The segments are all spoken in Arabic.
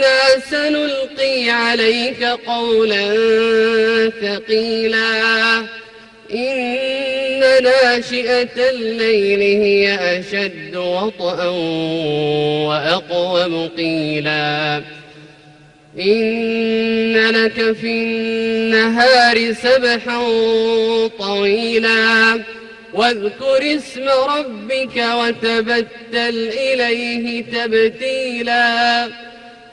إنا سنلقي عليك قولا ثقيلا إن ناشئة الليل هي أشد وطئا وأقوم قيلا إن لك في النهار سبحا طويلا واذكر اسم ربك وتبتل إليه تبتيلا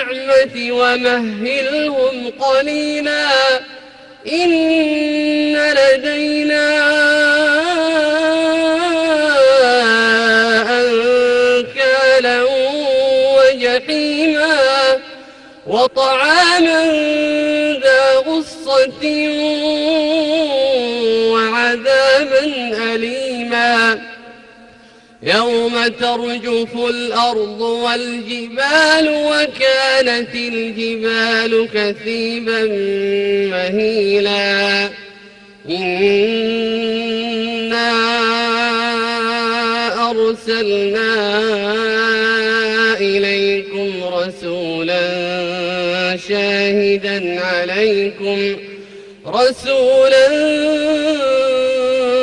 النعمة ومهلهم قليلا. إن لدينا أنكالا وجحيما وطعاما ذا غصة يوم ترجف الأرض والجبال وكانت الجبال كثيبا مهيلا. إنا أرسلنا إليكم رسولا شاهدا عليكم رسولا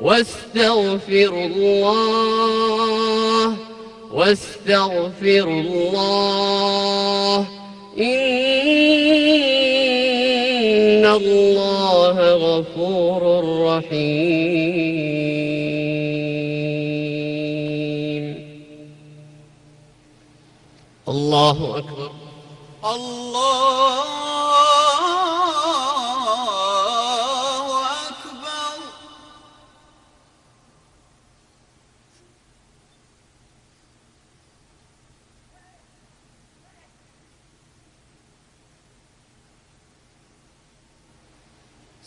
واستغفر الله واستغفر الله. إن الله غفور رحيم. الله أكبر. الله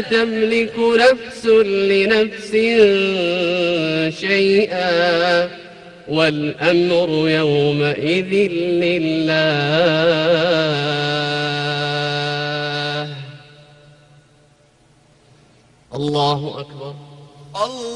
تملك نفس لنفس شيئا والأمر يومئذ لله. الله أكبر. الله